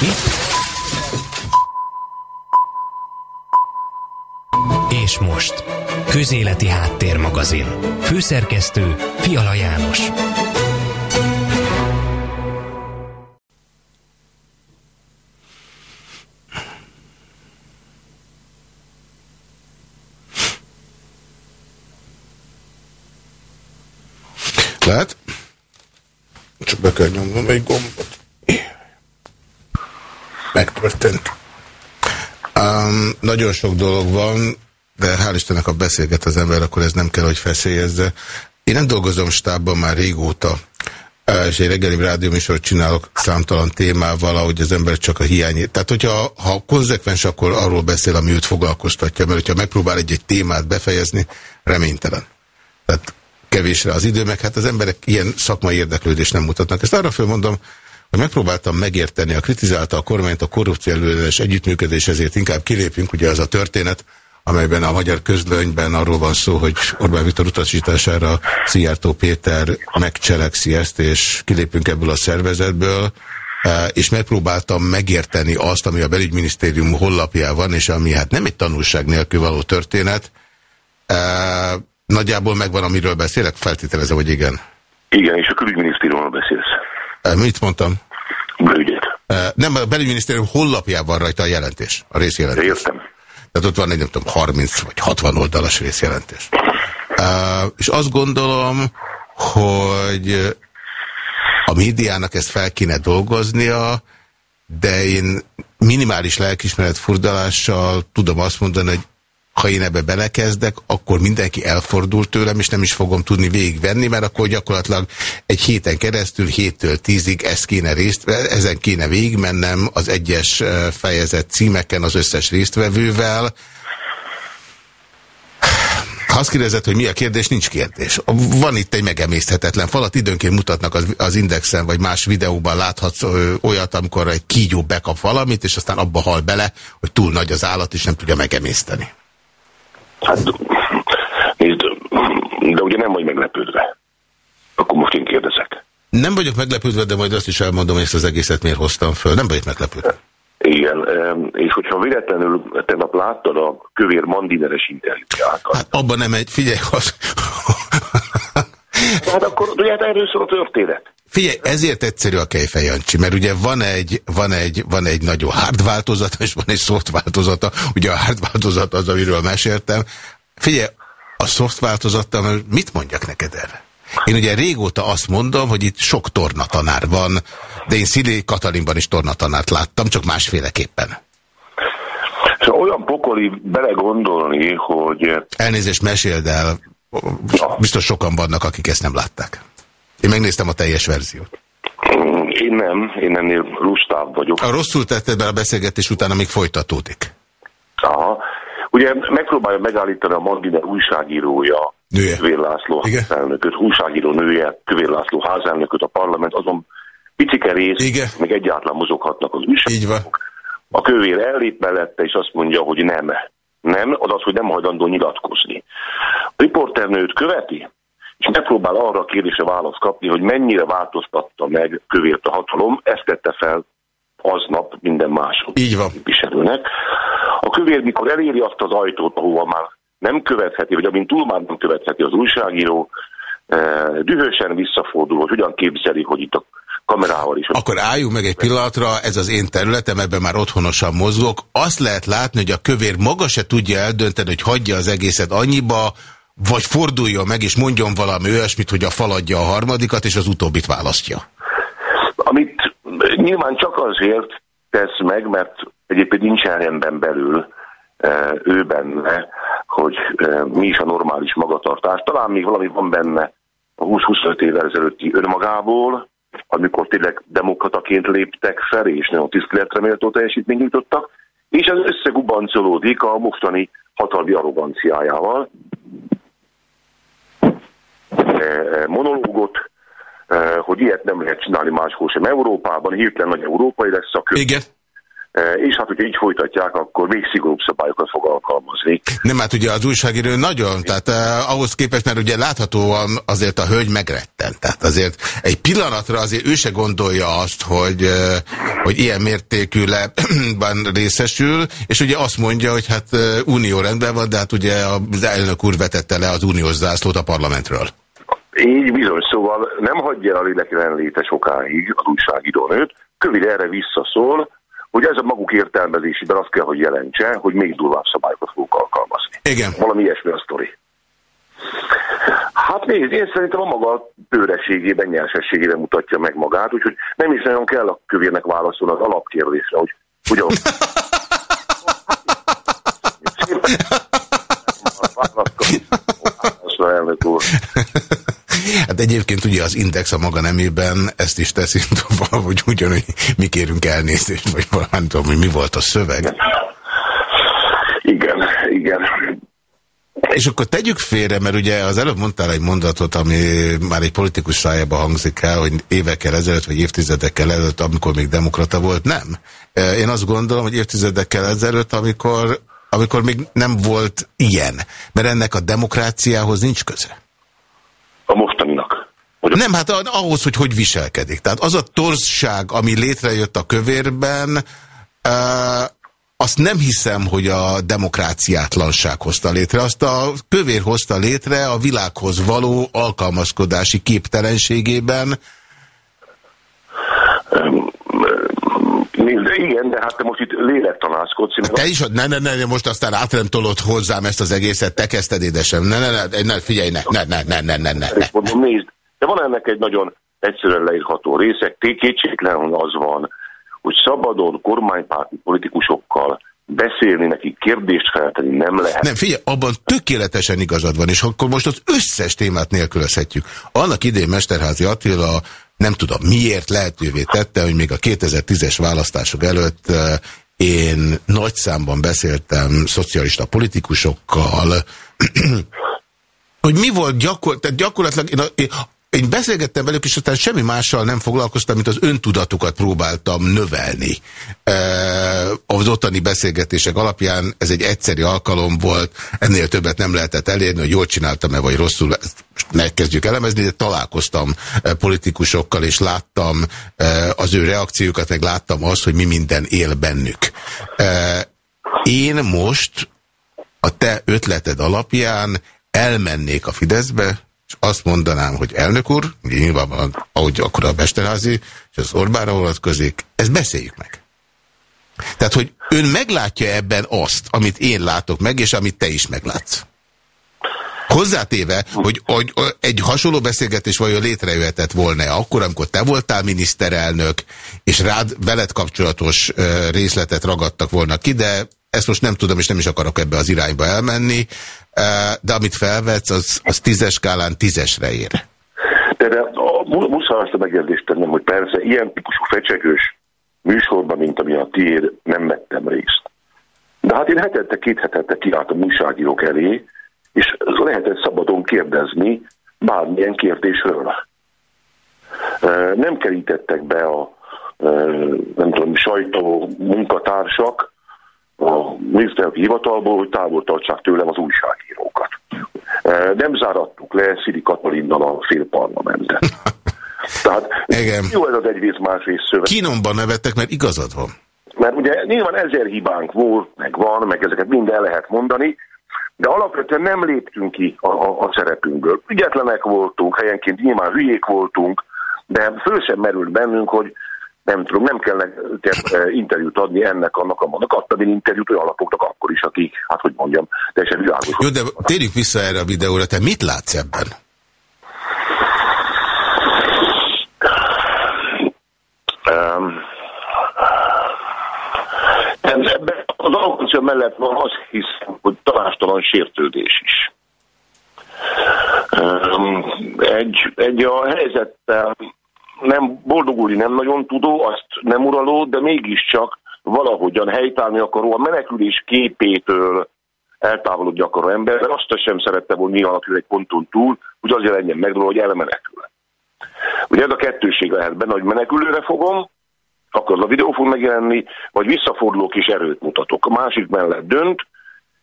Mi? És most, Közéleti Háttérmagazin. Főszerkesztő Fiala János. Lehet? Csak be kell nyomnom egy gombot. Megtörtént. Um, nagyon sok dolog van, de hál' Istennek, ha beszélget az ember, akkor ez nem kell, hogy feszélyezze. Én nem dolgozom stábban már régóta, és egy reggeli rádióműsort csinálok számtalan témával, ahogy az ember csak a hiányét. Tehát, hogyha ha konzekvens, akkor arról beszél, ami őt foglalkoztatja, mert hogyha megpróbál egy-egy témát befejezni, reménytelen. Tehát kevésre az idő, meg hát az emberek ilyen szakmai érdeklődést nem mutatnak. Ezt arra fölmondom, megpróbáltam megérteni, a kritizálta a kormányt a korrupció előleges együttműködés, ezért inkább kilépünk, ugye az a történet, amelyben a magyar közlönyben arról van szó, hogy Orbán Viktor utasítására Szijjártó Péter megcselekszi ezt, és kilépünk ebből a szervezetből, e, és megpróbáltam megérteni azt, ami a belügyminisztérium hollapján van, és ami hát nem egy tanulság nélkül való történet. E, nagyjából megvan, amiről beszélek? Feltételezem, hogy igen. Igen, és a külügyminisztériumról beszélsz. E, mit mondtam? Belügyet. Nem, a belügyminisztérium hollapján van rajta a jelentés, a részjelentés. Értem. Tehát ott van egy, nem tudom, 30 vagy 60 oldalas részjelentés. És azt gondolom, hogy a médiának ezt fel kéne dolgoznia, de én minimális lelkismeret furdalással tudom azt mondani, hogy ha én ebbe belekezdek, akkor mindenki elfordul tőlem, és nem is fogom tudni végigvenni, mert akkor gyakorlatilag egy héten keresztül, héttől tízig ezt kéne részt, ezen kéne végigmennem az egyes fejezet címeken az összes résztvevővel. Ha azt kérdezett, hogy mi a kérdés, nincs kérdés. Van itt egy megemészthetetlen falat, időnként mutatnak az, az Indexen, vagy más videóban láthatsz olyat, amikor egy kígyó bekap valamit, és aztán abba hal bele, hogy túl nagy az állat, és nem tudja megemészteni. Hát, nézd, de ugye nem vagy meglepődve. Akkor most én kérdezek. Nem vagyok meglepődve, de majd azt is elmondom, hogy ezt az egészet miért hoztam föl. Nem vagyok meglepődve. Igen, és hogyha véletlenül tegnap láttad a kövér mandineres interjújákat. Hát abban nem egy, figyelj, az... Hát akkor ugye hát erről szól a történet. Figyelj, ezért egyszerű a Kejfej Jancsi, mert ugye van egy, van egy, van egy nagyon hard változata, és van egy soft változata. Ugye a hard változat az, amiről meséltem. Figyelj, a soft változata, mit mondjak neked erre? Én ugye régóta azt mondom, hogy itt sok tornatanár van, de én Szilé Katalinban is tornatanárt láttam, csak másféleképpen. Szóval olyan pokoli belegondolni, hogy... Elnézést meséld el, biztos sokan vannak, akik ezt nem látták. Én megnéztem a teljes verziót. Én nem, én ennél lustább vagyok. A rosszul tetted be a beszélgetés után, amíg folytatódik. Aha. Ugye megpróbálja megállítani a Mandiner újságírója, Nője. Kövér László Igen. házelnököt, újságíró nője, Kövér László házelnököt a parlament, azon picike rész, Igen. meg egyáltalán mozoghatnak az Így újságírók. van. A kövér ellép mellette, és azt mondja, hogy nem. Nem, az az, hogy nem hajlandó nyilatkozni. A riporternőt követi, és megpróbál arra a kérdésre választ kapni, hogy mennyire változtatta meg kövért a hatalom, ezt tette fel aznap minden másod Így van. képviselőnek. A kövér, mikor eléri azt az ajtót, ahova már nem követheti, vagy amint túl már nem követheti az újságíró, eh, dühösen visszafordul, hogy hogyan képzeli, hogy itt a kamerával is. Akkor álljunk meg egy pillanatra, ez az én területem, ebben már otthonosan mozgok. Azt lehet látni, hogy a kövér maga se tudja eldönteni, hogy hagyja az egészet annyiba, vagy forduljon meg, és mondjon valami olyasmit, hogy a faladja a harmadikat, és az utóbbit választja. Amit nyilván csak azért tesz meg, mert egyébként nincsen rendben belül eh, ő benne, hogy eh, mi is a normális magatartás. Talán még valami van benne a 20-25 évvel ezelőtti önmagából, amikor tényleg demokrataként léptek fel, és nagyon tiszteletre méltó teljesítményt nyújtottak, és ez összegubancolódik a mostani hatalmi arroganciájával. Eh, monológot, eh, hogy ilyet nem lehet csinálni máshol sem Európában, hirtelen nagy európai lesz a kö- Igen. És hát, hogyha így folytatják, akkor még szigorúbb szabályokat fog alkalmazni. Nem, hát ugye az újságíró nagyon, tehát eh, ahhoz képest, mert ugye láthatóan azért a hölgy megretten. Tehát azért egy pillanatra azért ő se gondolja azt, hogy, eh, hogy ilyen mértékűben részesül, és ugye azt mondja, hogy hát eh, unió rendben van, de hát ugye az elnök úr vetette le az uniós zászlót a parlamentről. Így bizony, szóval nem hagyja el a lélek léte sokáig az újságírónőt, Kövir erre visszaszól, hogy ez a maguk értelmezésében azt kell, hogy jelentse, hogy még durvább szabályokat fogunk alkalmazni. Igen. Valami ilyesmi a sztori. Hát nézd, én szerintem a maga bőreségében, nyersességében mutatja meg magát, úgyhogy nem is nagyon kell a kövérnek válaszolni az alapkérdésre, hogy ugye... elnök úr. Hát egyébként ugye az Index a maga nemében ezt is teszi tovább, hogy ugyanúgy mi kérünk elnézést, vagy nem tudom, hogy mi volt a szöveg. Igen, igen. És akkor tegyük félre, mert ugye az előbb mondtál egy mondatot, ami már egy politikus szájába hangzik el, hogy évekkel ezelőtt, vagy évtizedekkel ezelőtt, amikor még demokrata volt, nem. Én azt gondolom, hogy évtizedekkel ezelőtt, amikor, amikor még nem volt ilyen, mert ennek a demokráciához nincs köze a mostaninak. Hogy nem, hát ahhoz, hogy hogy viselkedik. Tehát az a torzság, ami létrejött a kövérben, uh, azt nem hiszem, hogy a demokráciátlanság hozta létre. Azt a kövér hozta létre a világhoz való alkalmazkodási képtelenségében. Igen, de hát te most itt lélektanászkodsz. Te is, ne, ne, ne, most aztán átremtolod hozzám ezt az egészet, te kezdted édesem. Ne, ne, ne, ne, figyelj, ne, ne, ne, ne, ne, ne, ne. ne. Mondom, nézd, de van ennek egy nagyon egyszerűen leírható része, kétségtelen az van, hogy szabadon kormánypárti politikusokkal beszélni, nekik kérdést feltenni nem lehet. Nem, figyelj, abban tökéletesen igazad van, és akkor most az összes témát nélkülözhetjük. Annak idén Mesterházi Attila nem tudom miért lehetővé tette, hogy még a 2010-es választások előtt én nagy számban beszéltem szocialista politikusokkal, hogy mi volt gyakor tehát gyakorlatilag, én, én, én beszélgettem velük, és aztán semmi mással nem foglalkoztam, mint az öntudatukat próbáltam növelni. Az ottani beszélgetések alapján ez egy egyszeri alkalom volt, ennél többet nem lehetett elérni, hogy jól csináltam-e, vagy rosszul, ne kezdjük elemezni, de találkoztam politikusokkal, és láttam az ő reakciókat, meg láttam azt, hogy mi minden él bennük. Én most a te ötleted alapján elmennék a Fideszbe, és azt mondanám, hogy elnök úr, nyilvánvalóan, ahogy akkor a Mesterházi, és az Orbánra vonatkozik, ezt beszéljük meg. Tehát, hogy ön meglátja ebben azt, amit én látok meg, és amit te is meglátsz. Hozzátéve, hogy, hogy egy hasonló beszélgetés vajon létrejöhetett volna -e akkor, amikor te voltál miniszterelnök, és rád veled kapcsolatos részletet ragadtak volna ki, de ezt most nem tudom, és nem is akarok ebbe az irányba elmenni, de amit felvetsz, az, az tízes skálán tízesre ér. De, de muszáj azt a megjegyzést tennem, hogy persze ilyen típusú fecsegős műsorban, mint ami a tiéd, nem vettem részt. De hát én hetente, két hetente kiálltam újságírók elé, és lehetett szabadon kérdezni bármilyen kérdésről. Nem kerítettek be a nem tudom, sajtó munkatársak, a miniszterelnöki hivatalból, hogy távol tartsák tőlem az újságírókat. E, nem zárattuk le Szili Katalinnal a félparlamentet. Tehát Igen. jó ez az egyrészt másrészt szövet. Kínomban nevettek, mert igazad van. Mert ugye nyilván ezer hibánk volt, meg van, meg ezeket mind el lehet mondani, de alapvetően nem léptünk ki a, a, a szerepünkből. Ügyetlenek voltunk, helyenként nyilván hülyék voltunk, de föl sem merült bennünk, hogy nem tudom, nem kell eh, interjút adni ennek, annak, annak. Adtam én interjút olyan alapoknak akkor is, akik, hát hogy mondjam, teljesen világos. Jó, de térjük vissza erre a videóra, te mit látsz ebben? Um, ebben az alkotmány mellett van azt hiszem, hogy tanástalan sértődés is. Um, egy, egy a helyzettel nem boldogulni nem nagyon tudó, azt nem uraló, de mégiscsak valahogyan helytállni akaró, a menekülés képétől eltávolodni akaró ember, mert azt sem szerette volna alapján egy ponton túl, hogy azért legyen meg hogy elmenekül. Ugye ez a kettőség lehet benne, hogy menekülőre fogom, akkor a videó fog megjelenni, vagy visszafordulok és erőt mutatok. A másik mellett dönt,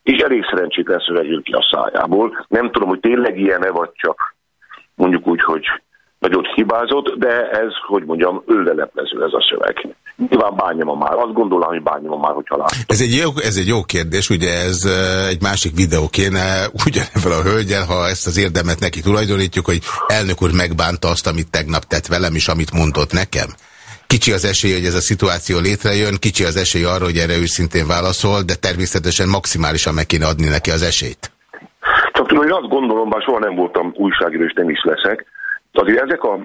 és elég szerencsétlen szöveg ki a szájából. Nem tudom, hogy tényleg ilyen-e, vagy csak mondjuk úgy, hogy nagyot hibázott, de ez, hogy mondjam, ölleleplező ez a szöveg. Nyilván bányom már, azt gondolom, hogy bányom már, hogyha látom. Ez egy, jó, ez egy jó kérdés, ugye ez egy másik videó kéne, ugyanevel a hölgyel, ha ezt az érdemet neki tulajdonítjuk, hogy elnök úr megbánta azt, amit tegnap tett velem, és amit mondott nekem. Kicsi az esély, hogy ez a szituáció létrejön, kicsi az esély arra, hogy erre őszintén válaszol, de természetesen maximálisan meg kéne adni neki az esélyt. Csak tudom, hogy azt gondolom, bár soha nem voltam újságíró, és nem is leszek, azért ezek a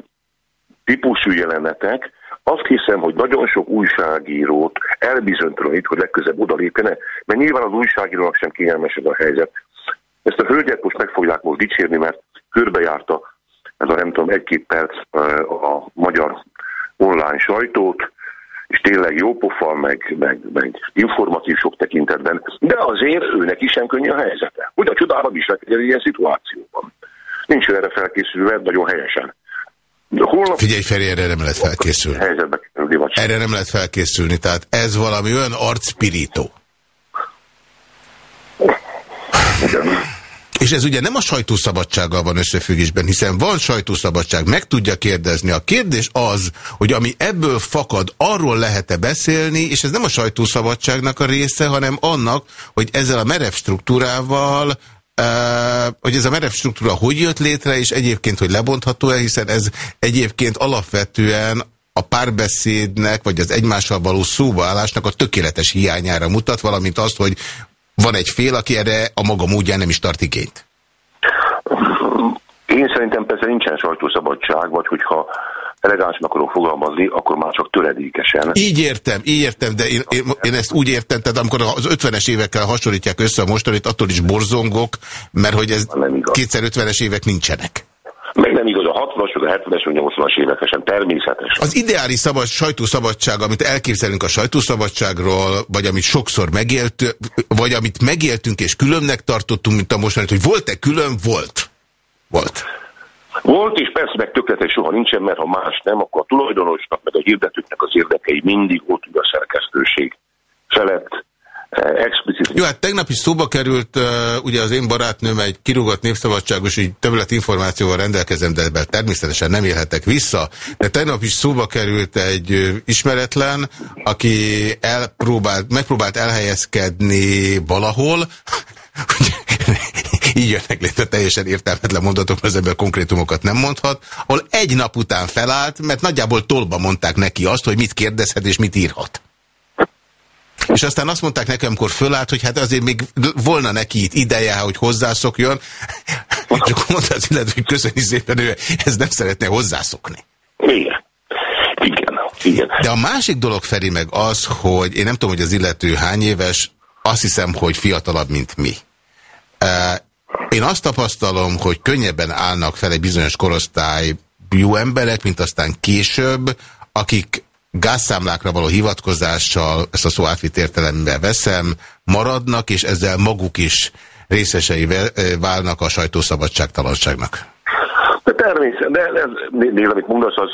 típusú jelenetek, azt hiszem, hogy nagyon sok újságírót elbizonytalanít, hogy legközebb odalépene, mert nyilván az újságírónak sem kényelmes ez a helyzet. Ezt a hölgyet most meg fogják most dicsérni, mert körbejárta ez a nem tudom, egy-két perc a magyar online sajtót, és tényleg jó pofa, meg, meg, meg informatív sok tekintetben, de azért őnek is sem könnyű a helyzete. Hogy a csodába viselkedik egy ilyen szituációban. Nincs erre felkészülve, nagyon helyesen. Holnap... Figyelj Feri, erre nem lehet felkészülni. Erre nem lehet felkészülni, tehát ez valami olyan arcpirító. És ez ugye nem a sajtószabadsággal van összefüggésben, hiszen van sajtószabadság, meg tudja kérdezni. A kérdés az, hogy ami ebből fakad, arról lehet-e beszélni, és ez nem a sajtószabadságnak a része, hanem annak, hogy ezzel a merev struktúrával hogy ez a merev struktúra hogy jött létre, és egyébként, hogy lebontható-e, hiszen ez egyébként alapvetően a párbeszédnek, vagy az egymással való szóbaállásnak a tökéletes hiányára mutat, valamint azt, hogy van egy fél, aki erre a maga módján nem is tart igényt. Én szerintem persze nincsen sajtószabadság, vagy hogyha elegánsan akarok fogalmazni, akkor már csak töredékesen. Így értem, így értem, de én, én, én ezt úgy értem, tehát amikor az 50-es évekkel hasonlítják össze a mostanit, attól is borzongok, mert hogy ez kétszer 50-es évek nincsenek. Meg nem igaz, a 60-as, a 70-es, a 80-as évekesen természetes. Az ideális szabad, sajtószabadság, amit elképzelünk a sajtószabadságról, vagy amit sokszor megélt, vagy amit megéltünk és különnek tartottunk, mint a mostanit, hogy volt-e külön? Volt. Volt. Volt, és persze meg tökéletes soha nincsen, mert ha más nem, akkor a tulajdonosnak, meg a hirdetőknek az érdekei mindig ott a szerkesztőség felett eh, explicit. Jó, hát tegnap is szóba került, uh, ugye az én barátnőm egy kirúgott népszabadságos, így többlet információval rendelkezem, de ebben természetesen nem élhetek vissza. De tegnap is szóba került egy uh, ismeretlen, aki elpróbált, megpróbált elhelyezkedni valahol, így jönnek létre teljesen értelmetlen mondatok, az ember konkrétumokat nem mondhat, ahol egy nap után felállt, mert nagyjából tolba mondták neki azt, hogy mit kérdezhet és mit írhat. És aztán azt mondták nekem, amikor fölállt, hogy hát azért még volna neki itt ideje, hogy hozzászokjon. És akkor mondta az illető, hogy köszöni szépen, ő ez nem szeretne hozzászokni. Igen. Igen. Igen. De a másik dolog, Feri, meg az, hogy én nem tudom, hogy az illető hány éves, azt hiszem, hogy fiatalabb, mint mi. Én azt tapasztalom, hogy könnyebben állnak fel egy bizonyos korosztály jó emberek, mint aztán később, akik gázszámlákra való hivatkozással, ezt a szó átvitt értelemben veszem, maradnak, és ezzel maguk is részesei válnak a sajtószabadságtalanságnak. De természetesen, de ez, nézd, amit mondasz, az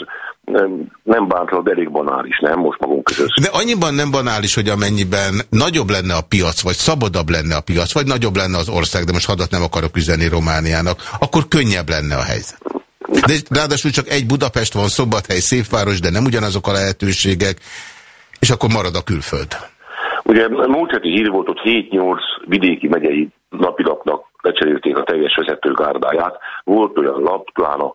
nem, nem bántról, de elég banális, nem most magunk között. De annyiban nem banális, hogy amennyiben nagyobb lenne a piac, vagy szabadabb lenne a piac, vagy nagyobb lenne az ország, de most hadat nem akarok üzenni Romániának, akkor könnyebb lenne a helyzet. De ráadásul csak egy Budapest van, Szombathely, szépváros, de nem ugyanazok a lehetőségek, és akkor marad a külföld. Ugye múlt heti hír volt, hogy 7-8 vidéki megyei napilapnak lecserélték a teljes vezetőgárdáját. Volt olyan lap, talán a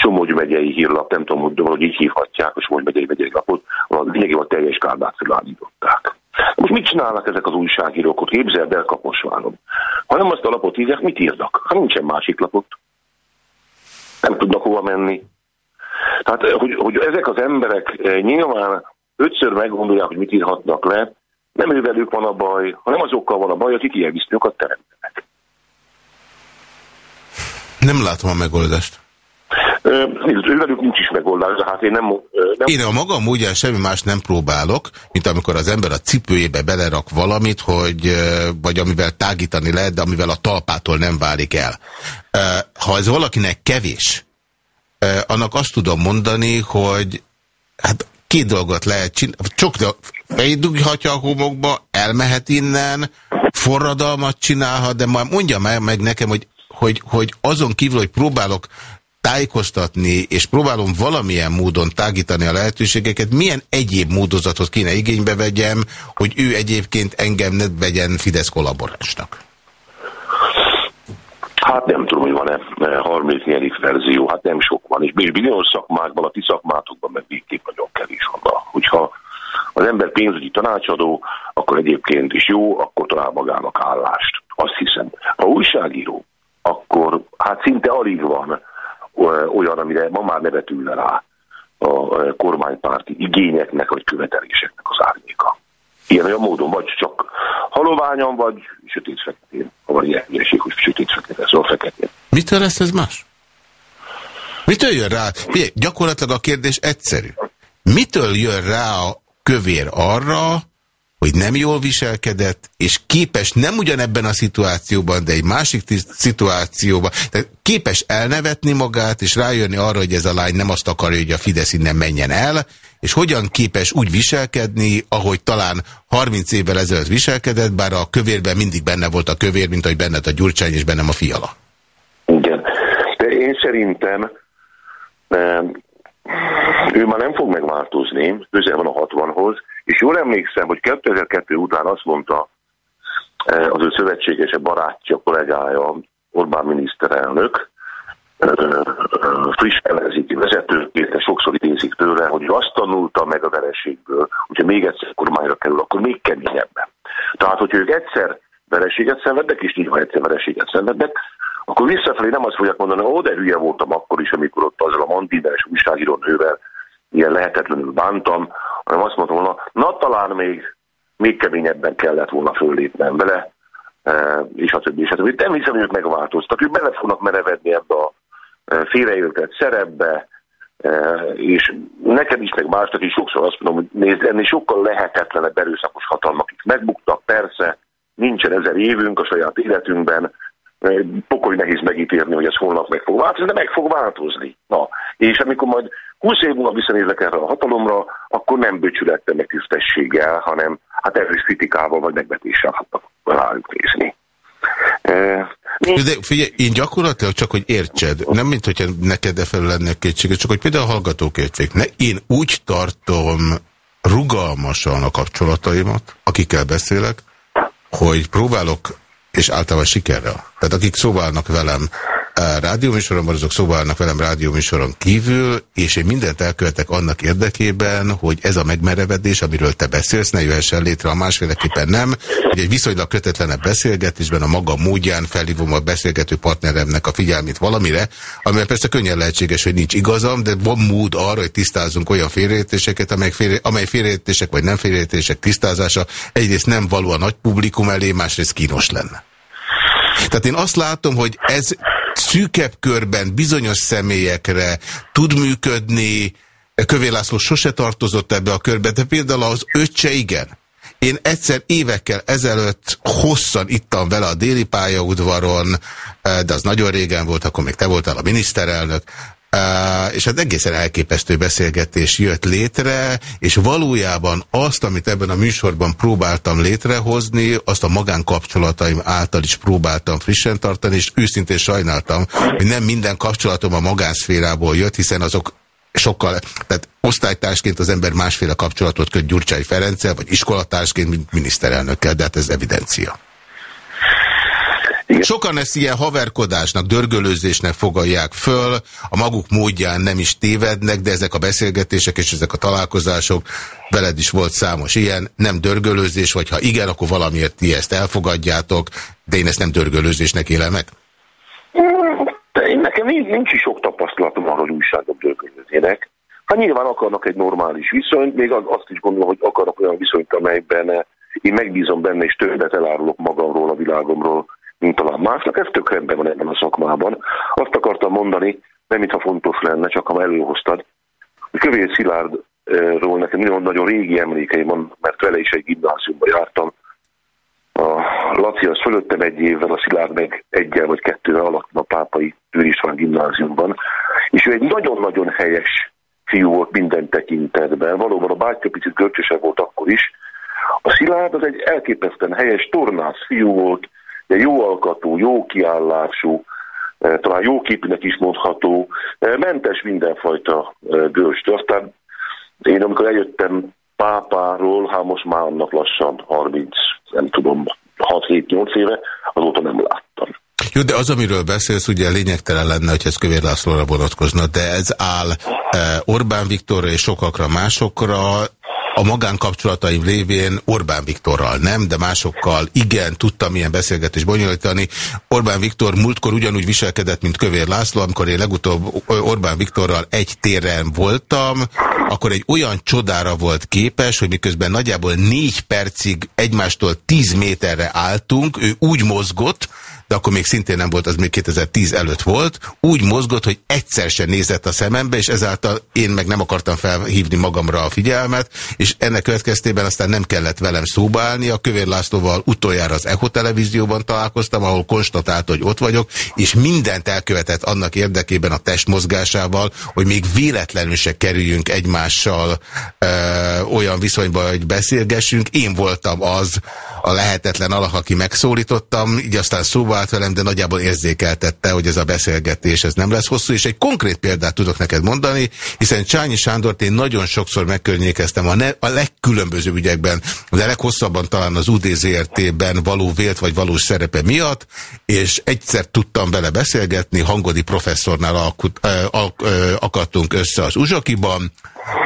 Somogy megyei hírlap, nem tudom, hogy, hogy így hívhatják a Somogy megyei megyei lapot, lényegében a teljes kárdát felállították. Most mit csinálnak ezek az újságírók, hogy képzeld el Kaposváron? Ha nem azt a lapot írják, mit írnak? Ha nincsen másik lapot. Nem tudnak hova menni. Tehát, hogy, hogy ezek az emberek eh, nyilván ötször meggondolják, hogy mit írhatnak le, nem ővelük van a baj, hanem azokkal van a baj, akik ilyen viszonyokat teremtenek. Nem látom a megoldást. Ővelük nincs is megoldás, hát én nem, nem... Én a magam módján semmi más nem próbálok, mint amikor az ember a cipőjébe belerak valamit, hogy, vagy amivel tágítani lehet, de amivel a talpától nem válik el. Ha ez valakinek kevés, annak azt tudom mondani, hogy hát két dolgot lehet csinálni. Csak fejdughatja a homokba, elmehet innen, forradalmat csinálhat, de majd mondja meg nekem, hogy, hogy, hogy azon kívül, hogy próbálok tájékoztatni, és próbálom valamilyen módon tágítani a lehetőségeket, milyen egyéb módozatot kéne igénybe vegyem, hogy ő egyébként engem ne vegyen Fidesz kollaboránsnak? Hát nem tudom, hogy van-e 30 nyerik verzió, hát nem sok van, és bizonyos szakmákban, a ti szakmátokban meg végképp nagyon kevés van. Hogyha az ember pénzügyi tanácsadó, akkor egyébként is jó, akkor talál magának állást. Azt hiszem. Ha újságíró, akkor hát szinte alig van olyan, amire ma már nevetül rá a kormánypárti igényeknek vagy követeléseknek az árnyéka. Ilyen olyan módon, vagy csak haloványan, vagy sötét-feketén. Ha van ilyen hülyeség, hogy sötét-feketén, szóval feketén. Mitől lesz ez más? Mitől jön rá? Figyelj, gyakorlatilag a kérdés egyszerű. Mitől jön rá a kövér arra, hogy nem jól viselkedett, és képes nem ugyanebben a szituációban, de egy másik szituációban, tehát képes elnevetni magát, és rájönni arra, hogy ez a lány nem azt akarja, hogy a Fidesz innen menjen el, és hogyan képes úgy viselkedni, ahogy talán 30 évvel ezelőtt viselkedett, bár a kövérben mindig benne volt a kövér, mint ahogy benned a Gyurcsány, és bennem a fiala. Igen. De én szerintem ő már nem fog megváltozni, közel van a 60-hoz, és jól emlékszem, hogy 2002 után azt mondta eh, az ő szövetségese, barátja, kollégája, Orbán miniszterelnök, eh, friss ellenzéki vezetőként, sokszor idézik tőle, hogy azt tanulta meg a vereségből, hogyha még egyszer kormányra kerül, akkor még keményebben. Tehát, hogy ők egyszer vereséget szenvednek, és nyilván egyszer vereséget szenvednek, akkor visszafelé nem azt fogják mondani, ó, de hülye voltam akkor is, amikor ott azzal a Mandineres újságíró nővel ilyen lehetetlenül bántam, hanem azt mondtam volna, na talán még, még keményebben kellett volna föllépnem vele, e, és a többi, és a többi. Nem hiszem, hogy ők megváltoztak, ők bele fognak merevedni ebbe a e, félreéltett szerepbe, e, és neked is, meg másnak is sokszor azt mondom, hogy nézd, ennél sokkal lehetetlenebb erőszakos hatalmak itt megbuktak, persze, nincsen ezer évünk a saját életünkben, pokoly nehéz megítélni, hogy ez holnap meg fog változni, de meg fog változni. Na, és amikor majd 20 év múlva visszanézek erre a hatalomra, akkor nem bőcsülettel meg tisztességgel, hanem hát erős kritikával vagy megvetéssel hatnak rájuk nézni. De figyelj, én gyakorlatilag csak, hogy értsed, nem mint hogyha neked e felül lenne kétsége, csak hogy például a hallgatók értsék. Ne, én úgy tartom rugalmasan a kapcsolataimat, akikkel beszélek, hogy próbálok és általában sikerrel. Tehát akik szóválnak velem rádióműsoromban, azok szóválnak velem rádióműsoron kívül, és én mindent elkövetek annak érdekében, hogy ez a megmerevedés, amiről te beszélsz, ne jöhessen létre a másféleképpen nem, hogy egy viszonylag kötetlenebb beszélgetésben a maga módján felhívom a beszélgető partneremnek a figyelmét valamire, amivel persze könnyen lehetséges, hogy nincs igazam, de van mód arra, hogy tisztázunk olyan félreértéseket, amely, félre, félreértések vagy nem félreértések tisztázása egyrészt nem való a nagy publikum elé, másrészt kínos lenne. Tehát én azt látom, hogy ez szűkebb körben bizonyos személyekre tud működni, Kövé László sose tartozott ebbe a körbe, de például az öccse igen. Én egyszer évekkel ezelőtt hosszan ittam vele a déli pályaudvaron, de az nagyon régen volt, akkor még te voltál a miniszterelnök, és hát egészen elképesztő beszélgetés jött létre, és valójában azt, amit ebben a műsorban próbáltam létrehozni, azt a magánkapcsolataim által is próbáltam frissen tartani, és őszintén sajnáltam, hogy nem minden kapcsolatom a magánszférából jött, hiszen azok sokkal, tehát osztálytársként az ember másféle kapcsolatot köt Gyurcsány Ferenccel, vagy iskolatársként, mint miniszterelnökkel, de hát ez evidencia. Igen. Sokan ezt ilyen haverkodásnak, dörgölőzésnek fogalják föl, a maguk módján nem is tévednek, de ezek a beszélgetések és ezek a találkozások, veled is volt számos ilyen, nem dörgölőzés, vagy ha igen, akkor valamiért ti ezt elfogadjátok, de én ezt nem dörgölőzésnek élem meg? De én nekem nincs, nincs is sok tapasztalatom arra, hogy újságok dörgölőzének. Hát nyilván akarnak egy normális viszonyt, még azt is gondolom, hogy akarnak olyan viszonyt, amelyben én megbízom benne, és többet elárulok magamról, a világomról, mint talán másnak. Ez tök rendben van ebben a szakmában. Azt akartam mondani, nem mintha fontos lenne, csak ha előhoztad. Kövér Szilárdról nekem nagyon, nagyon régi emlékeim van, mert vele is egy gimnáziumban jártam. A Laci az fölöttem egy évvel, a Szilárd meg egyel vagy kettővel alatt a Pápai Tűr István gimnáziumban. És ő egy nagyon-nagyon helyes fiú volt minden tekintetben. Valóban a bátyja picit görcsösebb volt akkor is. A Szilárd az egy elképesztően helyes, tornász fiú volt, de jó alkatú, jó kiállású, eh, talán jó képűnek is mondható, eh, mentes mindenfajta eh, görcst. Aztán én amikor eljöttem pápáról, hát most már annak lassan 30, nem tudom, 6-7-8 éve, azóta nem láttam. Jó, de az, amiről beszélsz, ugye lényegtelen lenne, hogy ez Kövér Lászlóra vonatkozna, de ez áll Orbán Viktorra és sokakra másokra, a magánkapcsolataim révén Orbán Viktorral nem, de másokkal igen, tudtam ilyen beszélgetést bonyolítani. Orbán Viktor múltkor ugyanúgy viselkedett, mint Kövér László, amikor én legutóbb Orbán Viktorral egy téren voltam, akkor egy olyan csodára volt képes, hogy miközben nagyjából négy percig egymástól tíz méterre álltunk, ő úgy mozgott, de akkor még szintén nem volt, az még 2010 előtt volt, úgy mozgott, hogy egyszer se nézett a szemembe, és ezáltal én meg nem akartam felhívni magamra a figyelmet, és ennek következtében aztán nem kellett velem szóba állni. A Kövér Lászlóval utoljára az Echo televízióban találkoztam, ahol konstatálta, hogy ott vagyok, és mindent elkövetett annak érdekében a testmozgásával, hogy még véletlenül se kerüljünk egymással ö, olyan viszonyba, hogy beszélgessünk. Én voltam az a lehetetlen alak, aki megszólítottam, így aztán szóba állt velem, de nagyjából érzékeltette, hogy ez a beszélgetés ez nem lesz hosszú, és egy konkrét példát tudok neked mondani, hiszen Csányi Sándort én nagyon sokszor megkörnyékeztem a, ne, a legkülönbözőbb ügyekben, de leghosszabban talán az UDZRT-ben való vélt vagy valós szerepe miatt, és egyszer tudtam vele beszélgetni, hangodi professzornál alkut, ö, ö, akadtunk össze az Uzsakiban,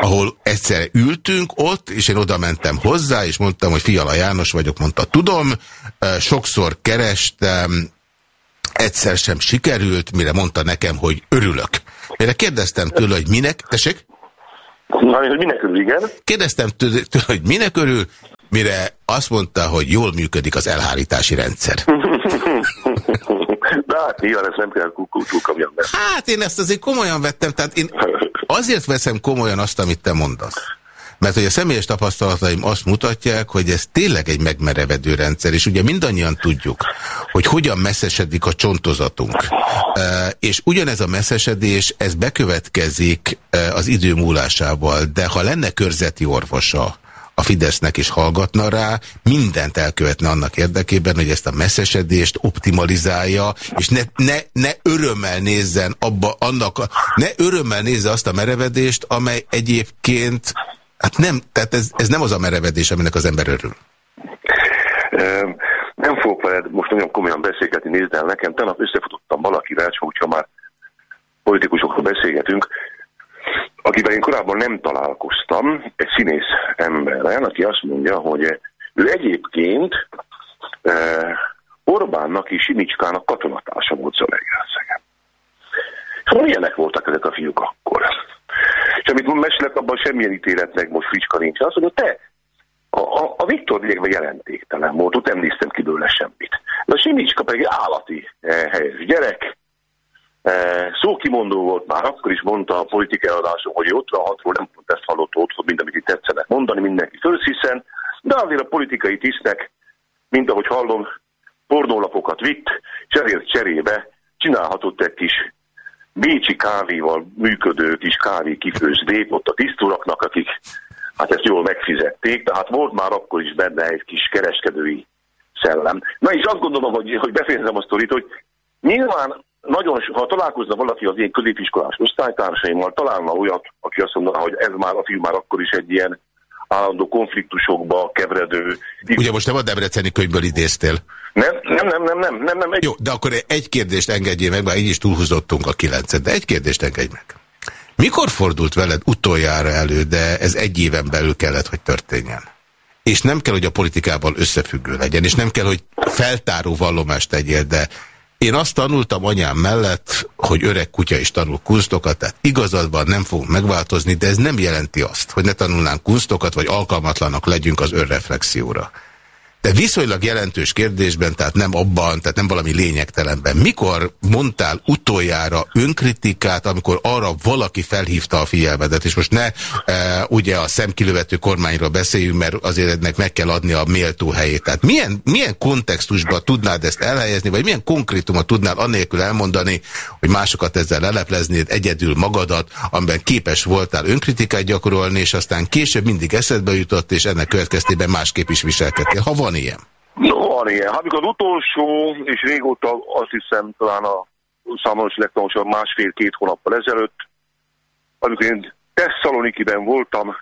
ahol egyszer ültünk ott, és én oda mentem hozzá, és mondtam, hogy Fiala János vagyok, mondta, tudom, sokszor kerestem, egyszer sem sikerült, mire mondta nekem, hogy örülök. Én kérdeztem tőle, hogy minek, tessék? Na, hogy minek örül, igen. Kérdeztem tőle, hogy minek örül, mire azt mondta, hogy jól működik az elhárítási rendszer. De hát nyilván ezt nem kell venni. Hát én ezt azért komolyan vettem, tehát én azért veszem komolyan azt, amit te mondasz. Mert hogy a személyes tapasztalataim azt mutatják, hogy ez tényleg egy megmerevedő rendszer, és ugye mindannyian tudjuk, hogy hogyan messzesedik a csontozatunk. És ugyanez a messzesedés, ez bekövetkezik az idő múlásával, de ha lenne körzeti orvosa, a Fidesznek is hallgatna rá, mindent elkövetne annak érdekében, hogy ezt a messzesedést optimalizálja, és ne, ne, ne örömmel nézzen abba, annak, ne örömmel nézze azt a merevedést, amely egyébként, hát nem, tehát ez, ez nem az a merevedés, aminek az ember örül. Nem fogok veled most nagyon komolyan beszélgetni, nézd el nekem, tegnap összefutottam valakivel, hogyha már politikusokról beszélgetünk, akivel én korábban nem találkoztam, egy színész emberrel, aki azt mondja, hogy ő egyébként eh, Orbánnak és Simicskának katonatársa volt Zalaegerszegen. Szóval milyenek voltak ezek a fiúk akkor? És amit mesélek, abban semmilyen ítéletnek most fricska nincs. Azt mondja, te, a, a, a Viktor végben jelentéktelen volt, ott nem néztem ki bőle semmit. De a Simicska pedig állati eh, helyes gyerek, szókimondó volt már, akkor is mondta a politikai adáson, hogy 56-ról nem pont ezt hallott otthon, mint amit itt tetszenek mondani, mindenki fölsziszen, de azért a politikai tisztek, mint ahogy hallom, pornólapokat vitt, cserélt cserébe, csinálhatott egy kis bécsi kávéval működő kis kávé kifőzdét ott a tiszturaknak, akik hát ezt jól megfizették, tehát volt már akkor is benne egy kis kereskedői szellem. Na és azt gondolom, hogy, hogy befejezem a sztorit, hogy nyilván nagyon, ha találkozna valaki az én középiskolás osztálytársaimmal, találna olyat, aki azt mondaná, hogy ez már a film már akkor is egy ilyen állandó konfliktusokba keveredő. Ugye most nem a Debreceni könyvből idéztél? Nem, nem, nem, nem, nem, nem, nem. Egy... Jó, de akkor egy kérdést engedjél meg, mert így is túlhúzottunk a kilencet, de egy kérdést engedj meg. Mikor fordult veled utoljára elő, de ez egy éven belül kellett, hogy történjen? És nem kell, hogy a politikával összefüggő legyen, és nem kell, hogy feltáró vallomást tegyél, de én azt tanultam anyám mellett, hogy öreg kutya is tanul kunstokat, tehát igazadban nem fogunk megváltozni, de ez nem jelenti azt, hogy ne tanulnánk kunstokat, vagy alkalmatlanak legyünk az önreflexióra. De viszonylag jelentős kérdésben, tehát nem abban, tehát nem valami lényegtelenben. Mikor mondtál utoljára önkritikát, amikor arra valaki felhívta a figyelmedet, és most ne e, ugye a szemkilövető kormányról beszéljünk, mert azért ennek meg kell adni a méltó helyét. Tehát milyen, milyen kontextusban tudnád ezt elhelyezni, vagy milyen konkrétumot tudnál annélkül elmondani, hogy másokat ezzel leleplezni, egyedül magadat, amiben képes voltál önkritikát gyakorolni, és aztán később mindig eszedbe jutott, és ennek következtében másképp is viselkedtél. Ha van ilyen? No, van ilyen. Hát amikor az utolsó, és régóta azt hiszem talán a számos legtanulsabb másfél-két hónappal ezelőtt, amikor én Tesszalonikiben voltam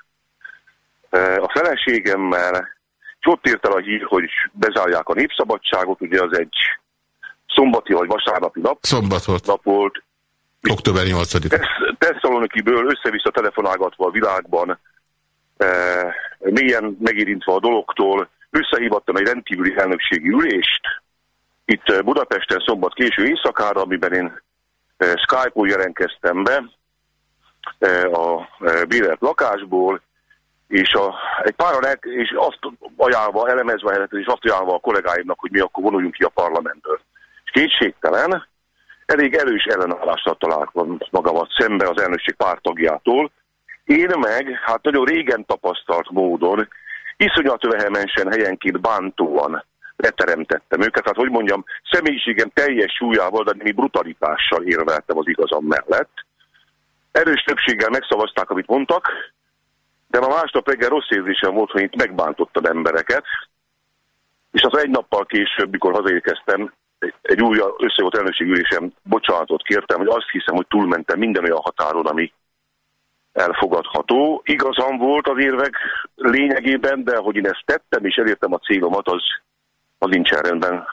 e, a feleségemmel, és ott ért el a hír, hogy bezárják a népszabadságot, ugye az egy szombati vagy vasárnapi nap. Szombat volt. Nap volt. Október 8 Tesszalonikiből össze-vissza telefonálgatva a világban, e, mélyen megérintve a dologtól, összehívattam egy rendkívüli elnökségi ülést, itt eh, Budapesten szombat késő éjszakára, amiben én eh, Skype-ul jelentkeztem be eh, a bérelt lakásból, és a, egy páran és azt ajánlva, elemezve a helyzetet, és azt ajánlva a kollégáimnak, hogy mi akkor vonuljunk ki a parlamentből. És kétségtelen, elég erős ellenállással találtam magamat szembe az elnökség pártagjától. Én meg, hát nagyon régen tapasztalt módon iszonyat vehemensen helyenként bántóan leteremtettem őket. Tehát, hogy mondjam, személyiségem teljes súlyával, de mi brutalitással érveltem az igazam mellett. Erős többséggel megszavazták, amit mondtak, de ma másnap reggel rossz érzésem volt, hogy itt megbántottam embereket, és az egy nappal később, mikor hazaérkeztem, egy új összehozott elnökségülésem bocsánatot kértem, hogy azt hiszem, hogy túlmentem minden olyan határon, ami elfogadható. Igazam volt az érvek lényegében, de hogy én ezt tettem és elértem a célomat, az, az nincsen rendben.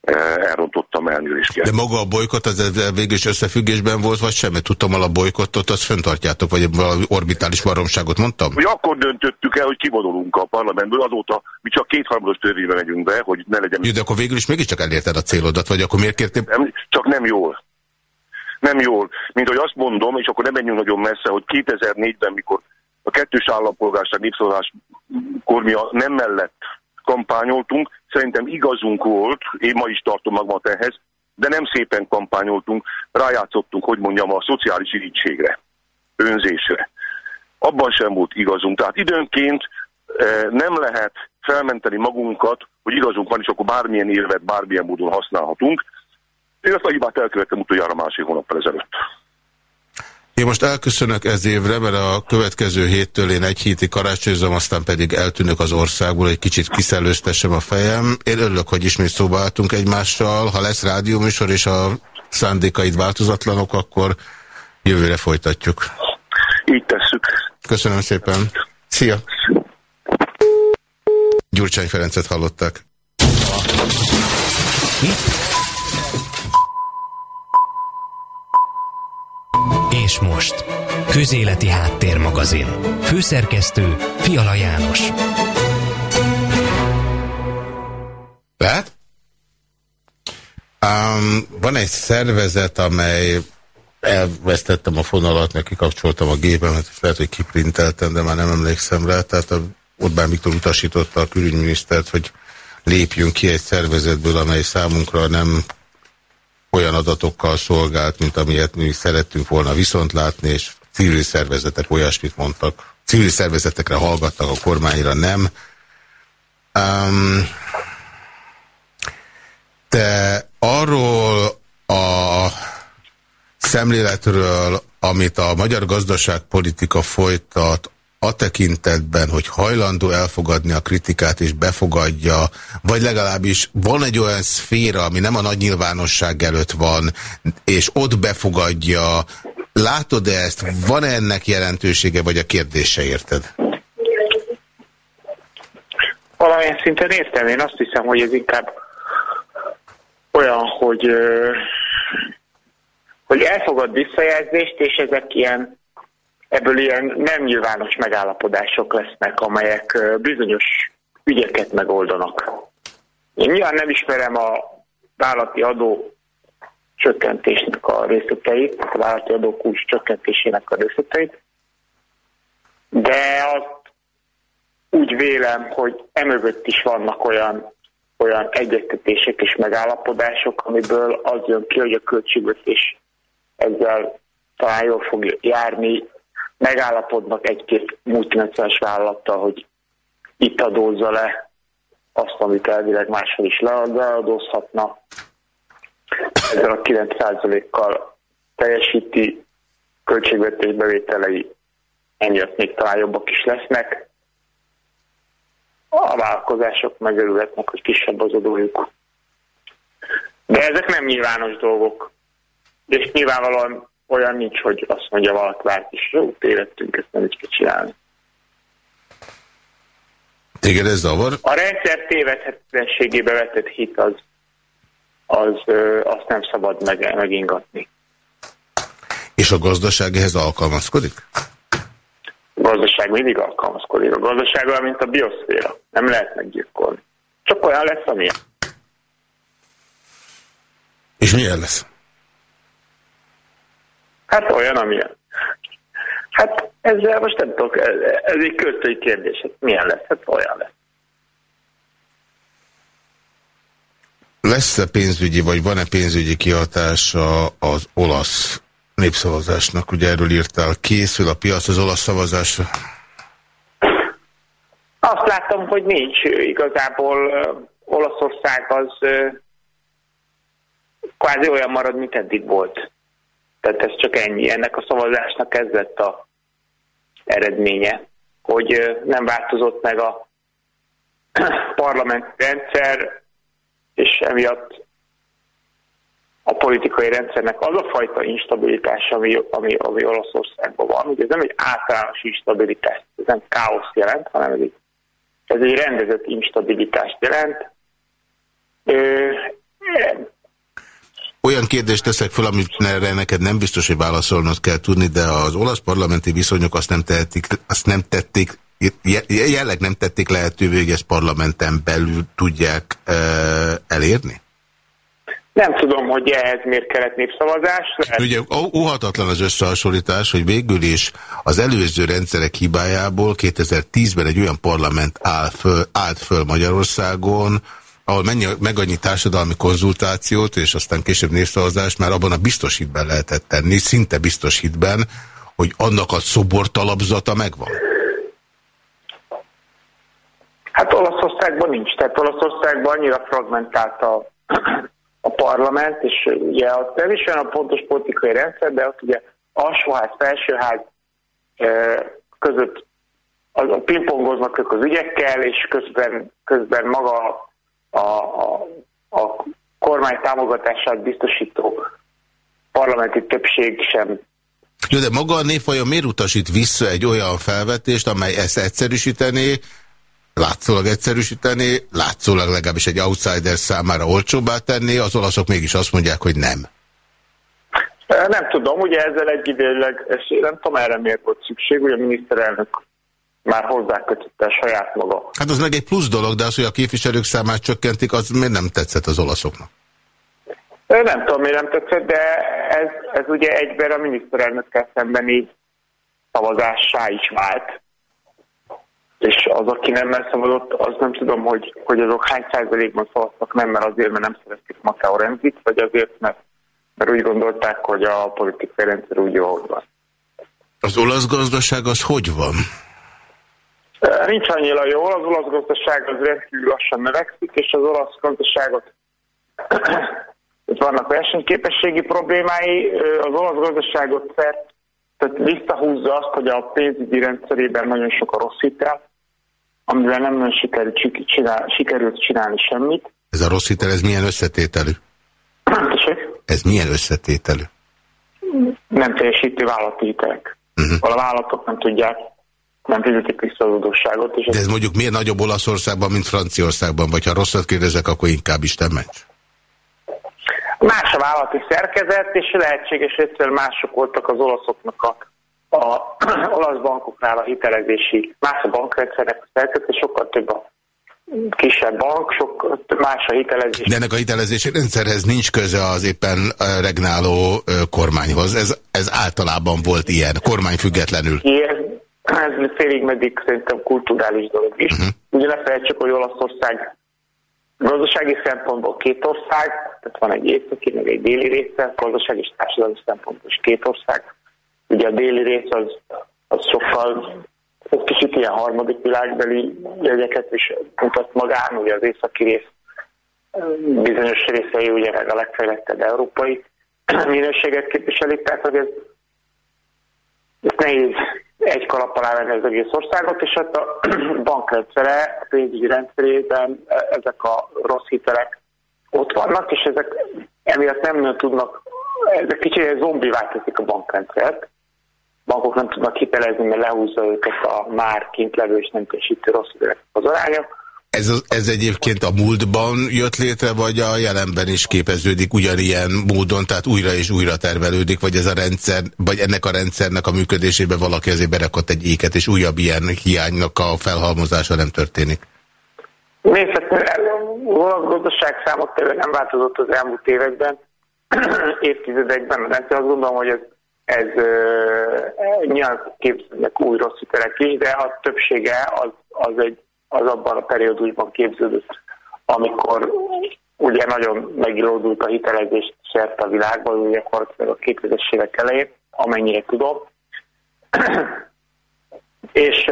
Eh, elrontottam elnézést. De maga a bolykott az végül is összefüggésben volt, vagy sem? Mert tudtam, a bolykottot azt fenntartjátok, vagy valami orbitális baromságot mondtam? Hogy akkor döntöttük el, hogy kivonulunk a parlamentből, azóta mi csak kétharmados törvénybe megyünk be, hogy ne legyen... Jó, de akkor végül is mégiscsak elérted a célodat, vagy akkor miért kértél? Nem, csak nem jól nem jól. Mint hogy azt mondom, és akkor nem menjünk nagyon messze, hogy 2004-ben, mikor a kettős állampolgárság népszavazáskormia mi nem mellett kampányoltunk, szerintem igazunk volt, én ma is tartom magamat ehhez, de nem szépen kampányoltunk, rájátszottunk, hogy mondjam, a szociális irítségre, önzésre. Abban sem volt igazunk. Tehát időnként eh, nem lehet felmenteni magunkat, hogy igazunk van, és akkor bármilyen érvet, bármilyen módon használhatunk. Én ezt a hibát elkövettem utoljára másik hónappal ezelőtt. Én most elköszönök ez évre, mert a következő héttől én egy hétig karácsonyzom, aztán pedig eltűnök az országból, egy kicsit kiszellőztessem a fejem. Én örülök, hogy ismét szóba álltunk egymással. Ha lesz rádióműsor és a szándékaid változatlanok, akkor jövőre folytatjuk. Így tesszük. Köszönöm szépen. Szia! Gyurcsány Ferencet hallották. És most, Közéleti Háttérmagazin. Főszerkesztő Fiala János. Lehet? Um, van egy szervezet, amely elvesztettem a fonalat, neki kapcsoltam a gépemet, és lehet, hogy kiprinteltem, de már nem emlékszem rá. Tehát a Orbán Viktor utasította a külügyminisztert, hogy lépjünk ki egy szervezetből, amely számunkra nem olyan adatokkal szolgált, mint amilyet mi szerettünk volna viszont látni, és civil szervezetek olyasmit mondtak. Civil szervezetekre hallgattak, a kormányra nem. Um, de arról a szemléletről, amit a magyar gazdaságpolitika folytat, a tekintetben, hogy hajlandó elfogadni a kritikát és befogadja, vagy legalábbis van egy olyan szféra, ami nem a nagy nyilvánosság előtt van, és ott befogadja. Látod-e ezt? Van -e ennek jelentősége, vagy a kérdése érted? Valamilyen szinten értem. Én azt hiszem, hogy ez inkább olyan, hogy, hogy elfogad visszajelzést, és ezek ilyen ebből ilyen nem nyilvános megállapodások lesznek, amelyek bizonyos ügyeket megoldanak. Én nyilván nem ismerem a vállalati adó csökkentésnek a részleteit, a vállalati adókulcs csökkentésének a részleteit, de azt úgy vélem, hogy emögött is vannak olyan, olyan egyeztetések és megállapodások, amiből az jön ki, hogy a költségvetés ezzel talán jól fog járni. Megállapodnak egy-két multinacionális vállalattal, hogy itt adózza le azt, amit elvileg máshol is leadózhatna. Ezzel a 9%-kal teljesíti költségvetés bevételei emiatt még talán jobbak is lesznek. A vállalkozások megörülhetnek, hogy kisebb az adójuk. De ezek nem nyilvános dolgok. És nyilvánvalóan olyan nincs, hogy azt mondja valaki vált is, jó, tévedtünk, ezt nem így kell csinálni. Téged ez zavar? A rendszer tévedhetetlenségébe vetett hit az, az azt nem szabad meg, megingatni. És a gazdaság ehhez alkalmazkodik? A gazdaság mindig alkalmazkodik. A gazdaság olyan, mint a bioszféra. Nem lehet meggyilkolni. Csak olyan lesz, amilyen. És milyen lesz? Hát olyan, amilyen. Hát ezzel most nem tudok, ez, ez egy költői kérdés. Hát milyen lesz? Hát olyan lesz. Lesz-e pénzügyi, vagy van-e pénzügyi kihatása az olasz népszavazásnak? Ugye erről írtál, készül a piac az olasz szavazásra? Azt láttam, hogy nincs. Igazából Olaszország az kvázi olyan marad, mint eddig volt. Tehát ez csak ennyi. Ennek a szavazásnak ez lett a eredménye, hogy nem változott meg a parlamenti rendszer, és emiatt a politikai rendszernek az a fajta instabilitás, ami, ami, ami Olaszországban van, hogy ez nem egy általános instabilitás, ez nem káosz jelent, hanem ez egy, ez egy rendezett instabilitást jelent. Ö, olyan kérdést teszek fel, amit erre neked nem biztos, hogy válaszolnod kell tudni, de az olasz parlamenti viszonyok azt nem, tehetik, azt nem tették, jelleg nem tették lehetővé, hogy ezt parlamenten belül tudják e, elérni? Nem tudom, hogy ehhez miért kellett népszavazás. Lehet. Ugye óhatatlan az összehasonlítás, hogy végül is az előző rendszerek hibájából 2010-ben egy olyan parlament áll föl, állt föl Magyarországon, ahol mennyi, meg annyi társadalmi konzultációt, és aztán később népszavazást már abban a biztos hitben lehetett tenni, szinte biztos hitben, hogy annak a szobortalapzata megvan. Hát Olaszországban nincs. Tehát Olaszországban annyira fragmentált a, a parlament, és ugye ott nem is olyan a pontos politikai rendszer, de ott ugye alsóház, felsőház között a pingpongoznak ők az ügyekkel, és közben, közben maga a, a, a kormány támogatását biztosító parlamenti többség sem. Jó, de maga a névfajon miért utasít vissza egy olyan felvetést, amely ezt egyszerűsítené, látszólag egyszerűsítené, látszólag legalábbis egy outsider számára olcsóbbá tenni, az olaszok mégis azt mondják, hogy nem. Nem tudom, ugye ezzel egyidejűleg, nem tudom erre miért volt szükség, ugye a miniszterelnök már hozzákötötte saját maga. Hát az meg egy plusz dolog, de az, hogy a képviselők számát csökkentik, az miért nem tetszett az olaszoknak? Nem tudom, miért nem tetszett, de ez, ez ugye egyben a miniszterelnökkel szembeni szavazássá is vált. És az, aki nem szavazott, az nem tudom, hogy, hogy azok hány százalékban szavaztak nem, mert azért, mert nem szerették Matteo Renzit, vagy azért, mert, mert úgy gondolták, hogy a politikai rendszer úgy jó van. Az olasz gazdaság az hogy van? Nincs annyira jó, az olasz gazdaság az rendkívül lassan növekszik, és az olasz gazdaságot itt vannak versenyképességi problémái, az olasz gazdaságot szert, tehát visszahúzza azt, hogy a pénzügyi rendszerében nagyon sok a rossz hitel, amivel nem nagyon sikerült, csinál, sikerült csinálni semmit. Ez a rossz hitel, ez milyen összetételű? Ez milyen összetételű? Nem teljesítő vállalati hitelek. Uh mhm. -huh. A vállalatok nem tudják nem fizetik vissza az adósságot. És De ez mondjuk miért nagyobb Olaszországban, mint Franciaországban? Vagy ha rosszat kérdezek, akkor inkább Isten ments? Más a vállalati szerkezet, és lehetséges egyszer mások voltak az olaszoknak a, a olasz bankoknál a hitelezési, más a bankrendszernek a szerkezet, sokkal több a kisebb bank, sok más a hitelezés. De ennek a hitelezési rendszerhez nincs köze az éppen regnáló kormányhoz. Ez, ez általában volt ilyen, kormány függetlenül. Igen, ez félig meddig szerintem kulturális dolog is. Uh-huh. Ugye ne felejtsük, hogy Olaszország gazdasági szempontból két ország, tehát van egy északi, meg egy déli része, gazdasági és társadalmi szempontból is két ország. Ugye a déli rész az, az sokkal egy kicsit ilyen harmadik világbeli jegyeket is mutat magán, ugye az északi rész bizonyos részei ugye a legfejlettebb európai minőséget képviselik, tehát hogy ez, ez nehéz egy kalap alá venni az egész országot, és ott a bankrendszere, a pénzügyi rendszerében ezek a rossz hitelek ott vannak, és ezek emiatt nem tudnak, ezek kicsit zombivá teszik a bankrendszert. Bankok nem tudnak hitelezni, mert lehúzza őket a már kint levő és nem teljesítő rossz hitelek az arányok ez, ez egyébként a múltban jött létre, vagy a jelenben is képeződik ugyanilyen módon, tehát újra és újra tervelődik, vagy ez a rendszer, vagy ennek a rendszernek a működésébe valaki azért berakott egy éket, és újabb ilyen hiánynak a felhalmozása nem történik? Nézd, hát a gazdaság számok nem változott az elmúlt években, évtizedekben, de azt gondolom, hogy ez, ez uh, nyilván képzelnek új rossz is, de a többsége az, az egy az abban a periódusban képződött, amikor ugye nagyon megilódult a hitelezés szerte a világban, ugye a 2000-es évek elején, amennyire tudom. És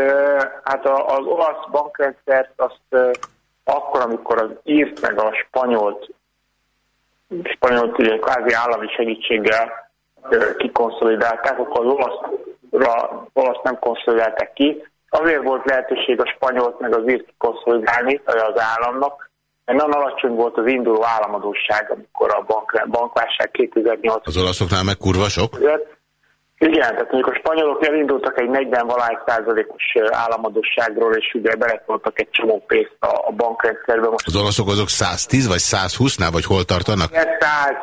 hát az olasz bankrendszert azt akkor, amikor az írt meg a spanyolt, spanyolt ugye kvázi állami segítséggel kikonszolidálták, akkor az olaszra, olasz nem konszolidálták ki, Azért volt lehetőség a spanyolt meg az írt konszolidálni az államnak, mert nagyon alacsony volt az induló államadóság, amikor a bank, bankválság 2008 Az olaszoknál meg kurva sok? Igen, tehát amikor a spanyolok elindultak egy 40 valány százalékos államadóságról, és ugye beletoltak egy csomó pénzt a, a bankrendszerbe. Most az olaszok azok 110 vagy 120-nál, vagy hol tartanak? 100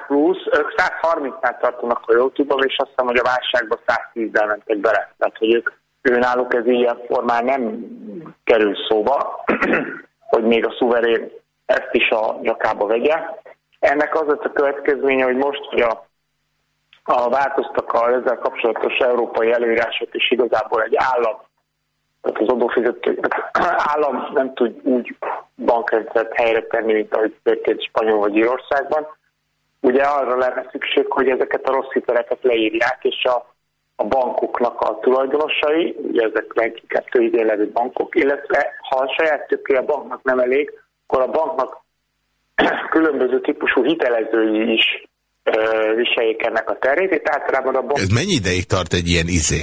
plusz, ők 130-nál tartanak, ha jól tudom, és azt hiszem, hogy a válságban 110-del mentek bele. Tehát, hogy ők őnáluk ez ilyen formán nem kerül szóba, hogy még a szuverén ezt is a nyakába vegye. Ennek az a következménye, hogy most, hogy a, a változtak a ezzel kapcsolatos európai előírások, és igazából egy állam, tehát az adófizető állam nem tud úgy bankrendszert helyre tenni, mint ahogy történt Spanyol vagy Írországban. Ugye arra lenne szükség, hogy ezeket a rossz hiteleket leírják, és a a bankoknak a tulajdonosai, ugye ezek leginkább tőzsdén bankok, illetve ha a saját tőké a banknak nem elég, akkor a banknak különböző típusú hitelezői is ö, viseljék ennek a terét, és általában a bank... Ez mennyi ideig tart egy ilyen izé?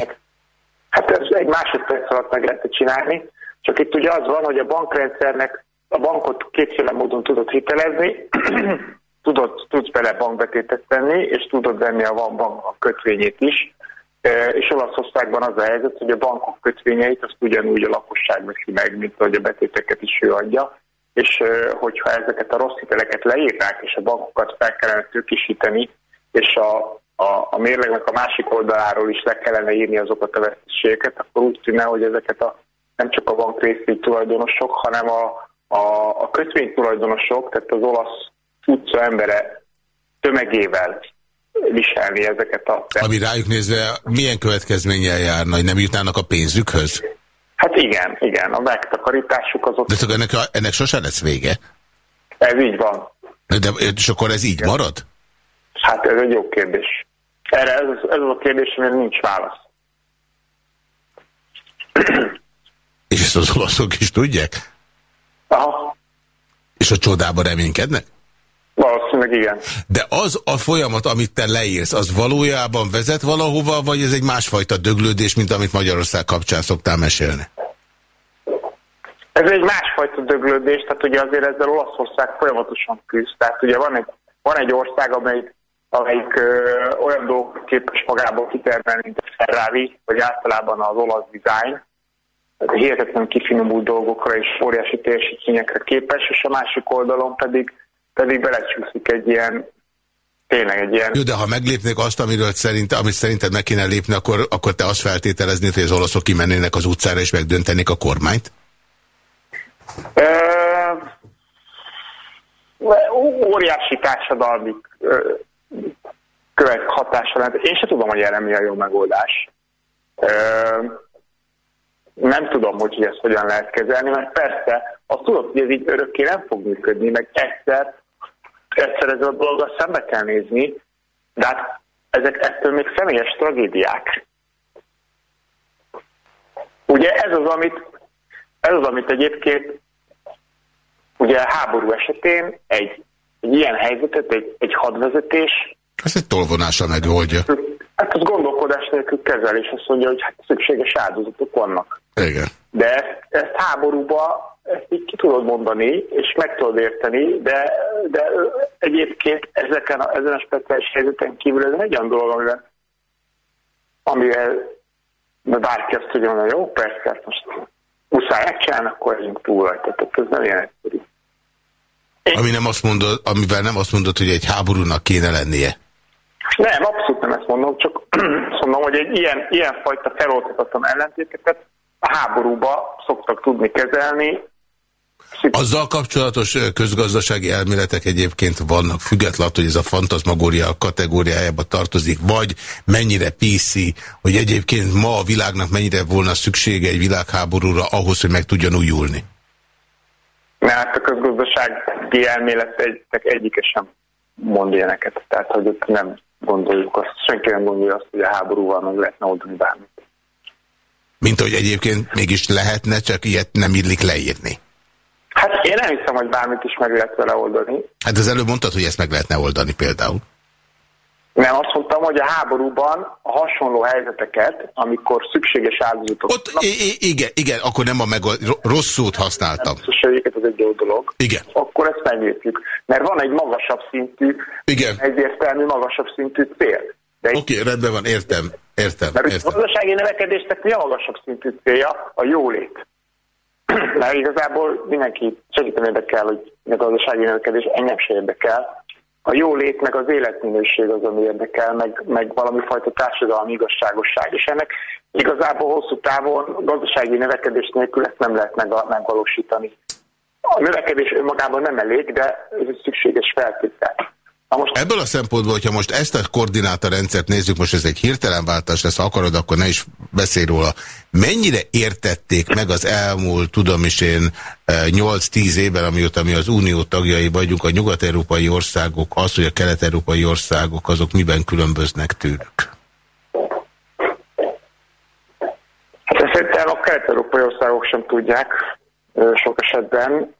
Hát ez egy másodperc alatt meg lehet csinálni, csak itt ugye az van, hogy a bankrendszernek a bankot kétféle módon tudod hitelezni, tudod, tudsz bele bankbetétet tenni, és tudod venni a bank a kötvényét is, és Olaszországban az a helyzet, hogy a bankok kötvényeit azt ugyanúgy a lakosság veszi meg, mint hogy a betéteket is ő adja, és hogyha ezeket a rossz hiteleket leírták, és a bankokat fel kellene tőkisíteni, és a, a, a mérlegnek a másik oldaláról is le kellene írni azokat a veszteségeket, akkor úgy tűnne, hogy ezeket a nem csak a bank tulajdonosok, hanem a, a, a kötvény tulajdonosok, tehát az olasz utca embere tömegével viselni ezeket a... Ami rájuk nézve milyen következménnyel járna, hogy nem jutnának a pénzükhöz? Hát igen, igen, a megtakarításuk az ott... De csak ennek, ennek sosem lesz vége? Ez így van. De, és akkor ez így igen. marad? Hát ez egy jó kérdés. Erre ez, ez az a kérdés, amire nincs válasz. És ezt az olaszok is tudják? Aha. És a csodában reménykednek? Valószínűleg igen. De az a folyamat, amit te leírsz, az valójában vezet valahova, vagy ez egy másfajta döglődés, mint amit Magyarország kapcsán szoktál mesélni? Ez egy másfajta döglődés, tehát ugye azért ezzel Olaszország folyamatosan küzd. Tehát ugye van egy, van egy ország, amelyik, amelyik ö, olyan dolgokat képes magából kitermelni, mint a Ferrari, vagy általában az olasz design, hihetetlen kifinomult dolgokra és óriási teljesítményekre képes, és a másik oldalon pedig pedig belecsúszik egy ilyen tényleg egy ilyen... Jó, de ha meglépnék azt, amiről szerint, amit szerinted meg kéne lépni, akkor, akkor te azt feltételeznéd, hogy az olaszok kimennének az utcára és megdöntenék a kormányt? óriási társadalmi követ hatása lehet. Én sem tudom, hogy erre mi a jó megoldás. nem tudom, hogy ezt hogyan lehet kezelni, mert persze, azt tudod, hogy ez így örökké nem fog működni, meg egyszer, egyszer ezzel a dologgal szembe kell nézni, de hát ezek ettől még személyes tragédiák. Ugye ez az, amit, ez az, amit egyébként ugye háború esetén egy, egy ilyen helyzetet, egy, egy hadvezetés ez egy tolvonással megoldja. Hát az gondolkodás nélkül kezel, és azt mondja, hogy hát szükséges áldozatok vannak. Igen. De ezt, ezt háborúba ezt így ki tudod mondani, és meg tudod érteni, de, de egyébként ezeken a, ezen a speciális helyzeten kívül ez egy olyan dolog, amivel, amivel bárki azt tudja mondani, jó, persze, hát most muszáj megcsinálni, akkor legyünk túl rajta. Tehát ez nem ilyen egyszerű. Ami nem azt mondod, amivel nem azt mondod, hogy egy háborúnak kéne lennie. Nem, abszolút nem ezt mondom, csak azt mondom, hogy egy ilyen, ilyen fajta feloldhatatlan ellentéteket a háborúba szoktak tudni kezelni. Azzal kapcsolatos közgazdasági elméletek egyébként vannak, függetlenül, hogy ez a fantazmagória kategóriájába tartozik, vagy mennyire PC, hogy egyébként ma a világnak mennyire volna szüksége egy világháborúra ahhoz, hogy meg tudjon újulni? Mert hát a közgazdasági elméletek egyike sem mond ilyeneket. Tehát, hogy ott nem gondoljuk azt, senki nem gondolja azt, hogy a háborúval meg lehetne oldani bármit. Mint hogy egyébként mégis lehetne, csak ilyet nem illik leírni. Hát én nem hiszem, hogy bármit is meg lehet vele oldani. Hát az előbb mondtad, hogy ezt meg lehetne oldani például. Nem, azt mondtam, hogy a háborúban a hasonló helyzeteket, amikor szükséges áldozatok... Ott, igen, igen, akkor nem a meg rossz szót használtam. Nem, az egy jó dolog. Igen. Akkor ezt megértjük. Mert van egy magasabb szintű, igen. egyértelmű magasabb szintű cél. Oké, okay, rendben van, értem. Értem, Mert értem. a gazdasági növekedésnek mi a magasabb szintű célja? A jólét. Mert igazából mindenki segíteni érdekel, hogy a gazdasági növekedés engem se érdekel, a jó lét, meg az életminőség az, ami érdekel, meg, meg valami fajta társadalmi igazságosság. És ennek igazából hosszú távon gazdasági növekedés nélkül ezt nem lehet meg, megvalósítani. A növekedés önmagában nem elég, de ez egy szükséges feltétel. Most... Ebből a szempontból, hogyha most ezt a koordinátorrendszert nézzük, most ez egy hirtelen váltás lesz, ha akarod, akkor ne is beszélj róla. Mennyire értették meg az elmúlt, tudom is én, 8-10 e, évben, amióta mi az unió tagjai vagyunk, a nyugat-európai országok, az, hogy a kelet-európai országok, azok miben különböznek tőlük? Hát szerintem a kelet-európai országok sem tudják sok esetben.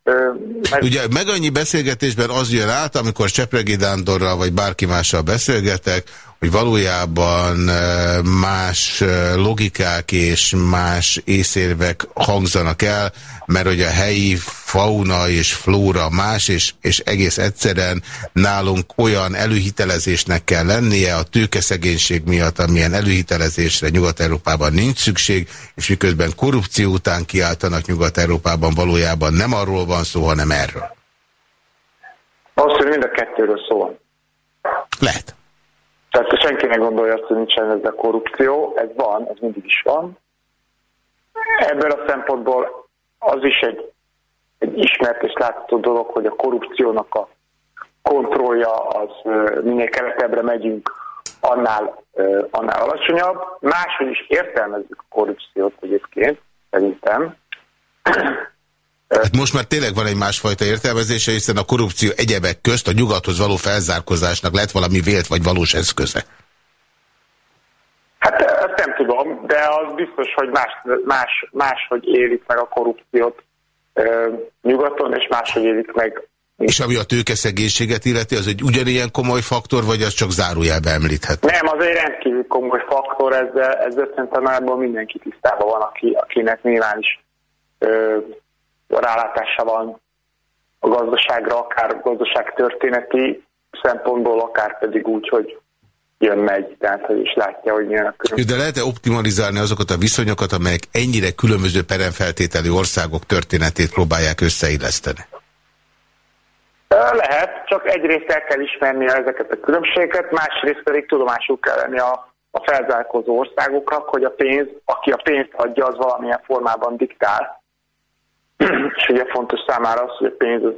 Meg... Ugye meg annyi beszélgetésben az jön át, amikor Csepregi Dándorral vagy bárki mással beszélgetek, hogy valójában más logikák és más észérvek hangzanak el, mert hogy a helyi fauna és flóra más, és, és egész egyszerűen nálunk olyan előhitelezésnek kell lennie a tőkeszegénység miatt, amilyen előhitelezésre Nyugat-Európában nincs szükség, és miközben korrupció után kiáltanak Nyugat-Európában, valójában nem arról van szó, hanem erről. Azt, hogy mind a kettőről szól. Lehet. Tehát senki ne gondolja azt, hogy nincsen a korrupció, ez van, ez mindig is van. Ebből a szempontból az is egy, egy ismert és látható dolog, hogy a korrupciónak a kontrollja az minél keletebbre megyünk, annál, annál alacsonyabb. Máshogy is értelmezzük a korrupciót egyébként, szerintem. Hát most már tényleg van egy másfajta értelmezése, hiszen a korrupció egyebek közt a nyugathoz való felzárkozásnak lett valami vélt vagy valós eszköze. Hát ezt nem tudom, de az biztos, hogy más, más, máshogy élik meg a korrupciót ö, nyugaton, és máshogy élik meg. És ami a tőkeszegénységet illeti, az egy ugyanilyen komoly faktor, vagy az csak zárójelbe említhet? Nem, az egy rendkívül komoly faktor, ezzel, ezzel szerintem mindenki tisztában van, aki, akinek nyilván is ö, rálátása van a gazdaságra, akár gazdaság történeti szempontból, akár pedig úgy, hogy jön, megy, tehát hogy is látja, hogy milyen a különböző. De lehet-e optimalizálni azokat a viszonyokat, amelyek ennyire különböző peremfeltételi országok történetét próbálják összeilleszteni? Lehet, csak egyrészt el kell ismerni ezeket a különbségeket, másrészt pedig tudomásul kell lenni a, a felzárkózó országoknak, hogy a pénz, aki a pénzt adja, az valamilyen formában diktál, ugye fontos számára az, hogy a pénz az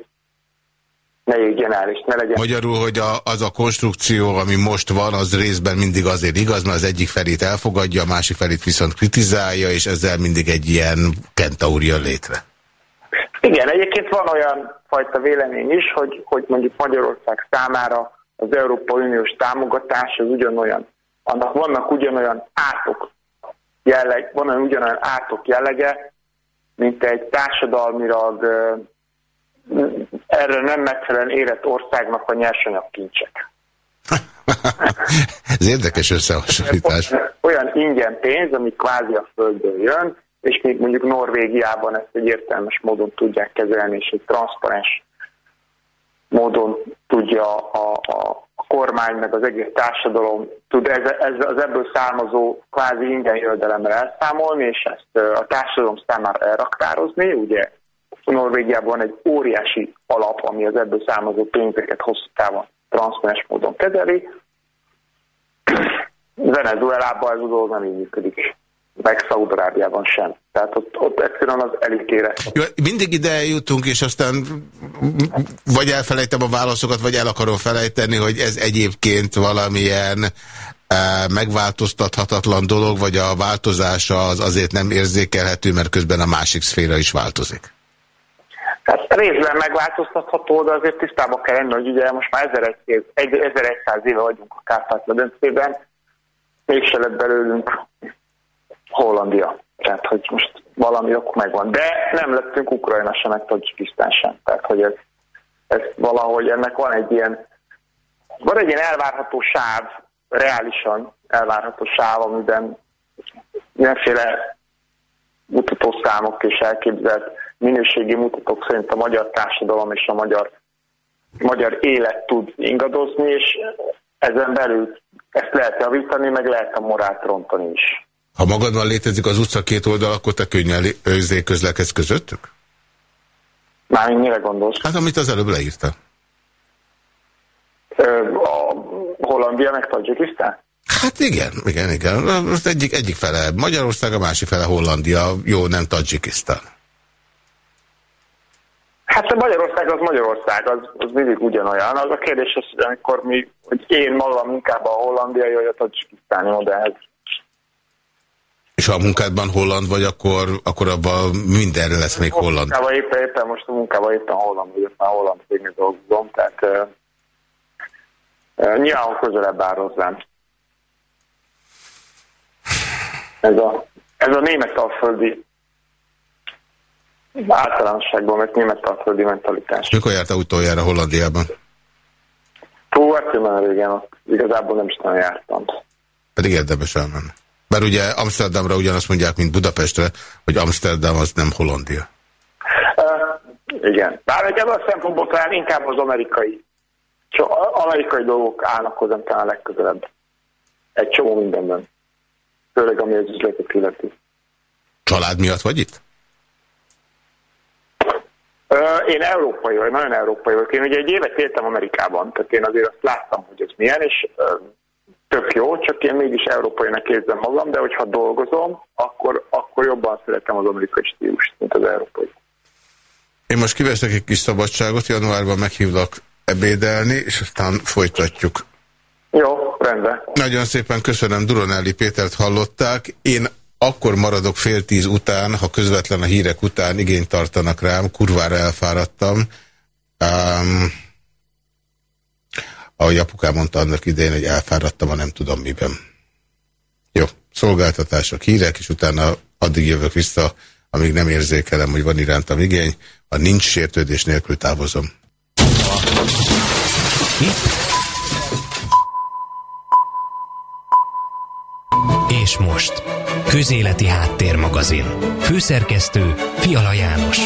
ne égjen el, és ne legyen... Magyarul, hogy a, az a konstrukció, ami most van, az részben mindig azért igaz, mert az egyik felét elfogadja, a másik felét viszont kritizálja, és ezzel mindig egy ilyen kentaur jön létre. Igen, egyébként van olyan fajta vélemény is, hogy, hogy mondjuk Magyarország számára az Európai Uniós támogatás az ugyanolyan, annak vannak ugyanolyan átok jelleg, van olyan ugyanolyan átok jellege, mint egy társadalmilag erre nem megfelelően érett országnak a nyersanyagkincsek. Ez érdekes összehasonlítás. Olyan ingyen pénz, ami kvázi a földből jön, és még mondjuk Norvégiában ezt egy értelmes módon tudják kezelni, és egy transzparens módon tudja a, a, a kormány, meg az egész társadalom tud ez, ez, az ebből származó kvázi ingyen jövedelemre elszámolni, és ezt a társadalom számára elraktározni. Ugye Norvégiában egy óriási alap, ami az ebből származó pénzeket hosszú távon transzparens módon kezeli. Venezuelában ez a dolog nem így működik meg Szaudarábiában sem. Tehát ott, ott egyszerűen az elítélhető. Mindig ide jutunk, és aztán vagy elfelejtem a válaszokat, vagy el akarom felejteni, hogy ez egyébként valamilyen e, megváltoztathatatlan dolog, vagy a változása az azért nem érzékelhető, mert közben a másik szféra is változik. Hát részben megváltoztatható, de azért tisztában kell lenni, hogy ugye most már 1100, 1100 éve vagyunk a Kárpát-medencében, mégse lett belőlünk Hollandia. Tehát, hogy most valami ok megvan. De nem lettünk Ukrajna sem, meg Tajikisztán sem. Tehát, hogy ez, ez valahogy ennek van egy ilyen, van egy ilyen elvárható sáv, reálisan elvárható sáv, amiben mindenféle mutatószámok és elképzelt minőségi mutatók szerint a magyar társadalom és a magyar, magyar élet tud ingadozni, és ezen belül ezt lehet javítani, meg lehet a morált rontani is. Ha magadban létezik az utca két oldal, akkor te könnyen közlekedsz közöttük? Mármint mire gondolsz? Hát amit az előbb leírta. A Hollandia meg Tajikisztán? Hát igen, igen, igen. Most egyik, egyik fele Magyarország, a másik fele Hollandia, jó, nem Tajikisztán. Hát a Magyarország az Magyarország, az, az mindig ugyanolyan. Az a kérdés, hogy amikor mi, hogy én magam inkább a hollandiai vagy a tajikisztáni modellhez és ha a munkádban holland vagy, akkor, akkor abban mindenre lesz még holland. Munkában éppen, éppen most a munkában éppen holland vagyok, már holland cégnél dolgozom, tehát uh, uh, nyilván közelebb áll hozzám. Ez a, ez a német alföldi általánosságban, mert német alföldi mentalitás. Mikor jártál utoljára Hollandiában? Hú, hát már régen, igazából nem is nagyon jártam. Pedig érdemes elmenni. Bár ugye Amsterdamra ugyanazt mondják, mint Budapestre, hogy Amsterdam az nem Hollandia. Uh, igen. Bár ebből a szempontból talán inkább az amerikai, amerikai dolgok állnak hozzám talán legközelebb. Egy csomó mindenben. Főleg ami az üzletet illeti. Család miatt vagy itt? Én európai vagy, nagyon európai vagyok. Én ugye egy évet éltem Amerikában, tehát én azért azt láttam, hogy ez milyen, és tök jó, csak én mégis európainak érzem magam, de hogyha dolgozom, akkor, akkor jobban szeretem az amerikai stílust, mint az európai. Én most kiveszek egy kis szabadságot, januárban meghívlak ebédelni, és aztán folytatjuk. Jó, rendben. Nagyon szépen köszönöm, Duronelli Pétert hallották. Én akkor maradok fél tíz után, ha közvetlen a hírek után igényt tartanak rám, kurvára elfáradtam. Um, ahogy apukám mondta annak idején, hogy elfáradtam a nem tudom miben. Jó, szolgáltatások, hírek, és utána addig jövök vissza, amíg nem érzékelem, hogy van irántam igény, ha nincs sértődés nélkül távozom. És most, Közéleti Háttérmagazin. Főszerkesztő Fiala János.